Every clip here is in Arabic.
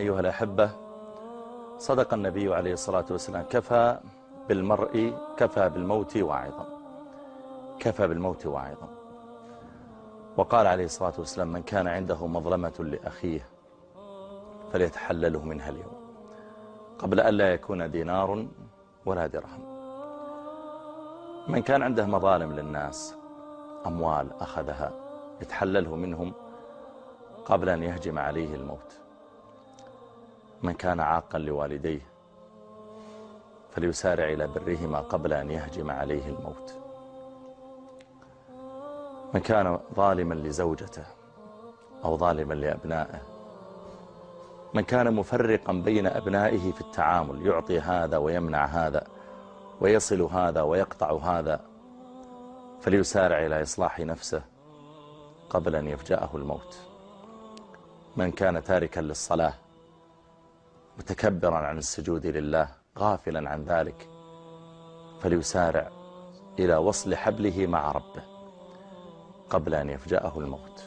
أيها الأحبة صدق النبي عليه الصلاة والسلام كفى بالمرء كفى بالموت واعظا كفى بالموت واعظا وقال عليه الصلاة والسلام من كان عنده مظلمة لأخيه فليتحلله منها اليوم قبل أن لا يكون دينار ولا درهم. من كان عنده مظالم للناس أموال أخذها يتحلله منهم قبل أن يهجم عليه الموت. من كان عاقا لوالديه فليسارع إلى برهما قبل أن يهجم عليه الموت. من كان ظالما لزوجته أو ظالما لأبنائه. من كان مفرقا بين أبنائه في التعامل يعطي هذا ويمنع هذا ويصل هذا ويقطع هذا فليسارع إلى إصلاح نفسه قبل أن يفجأه الموت. من كان تاركا للصلاة متكبرا عن السجود لله غافلا عن ذلك فليسارع إلى وصل حبله مع ربه قبل أن يفجأه الموت.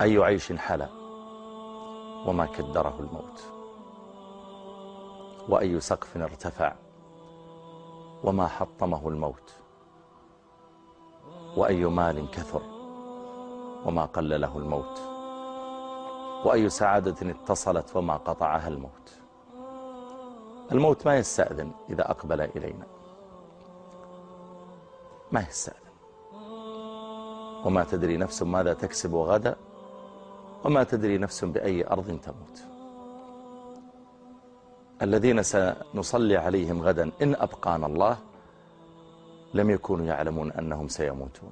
أي عيش حلا وما كدره الموت؟ وأي سقف ارتفع وما حطمه الموت؟ وأي مال كثر وما قلله الموت؟ وأي سعادة اتصلت وما قطعها الموت. الموت ما يستأذن إذا أقبل إلينا. ما يستأذن. وما تدري نفس ماذا تكسب غدا وما تدري نفس بأي أرض تموت. الذين سنصلي عليهم غدا إن أبقانا الله لم يكونوا يعلمون أنهم سيموتون.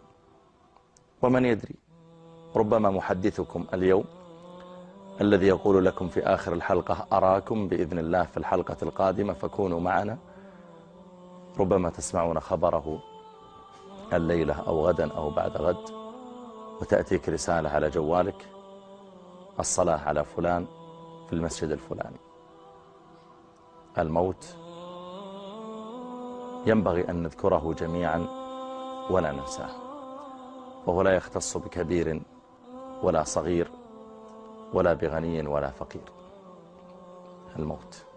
ومن يدري ربما محدثكم اليوم الذي يقول لكم في آخر الحلقة أراكم بإذن الله في الحلقة القادمة فكونوا معنا. ربما تسمعون خبره الليلة أو غدا أو بعد غد وتأتيك رسالة على جوالك. الصلاة على فلان في المسجد الفلاني. الموت ينبغي أن نذكره جميعا ولا ننساه وهو لا يختص بكبير ولا صغير. ولا بغني ولا فقير. الموت.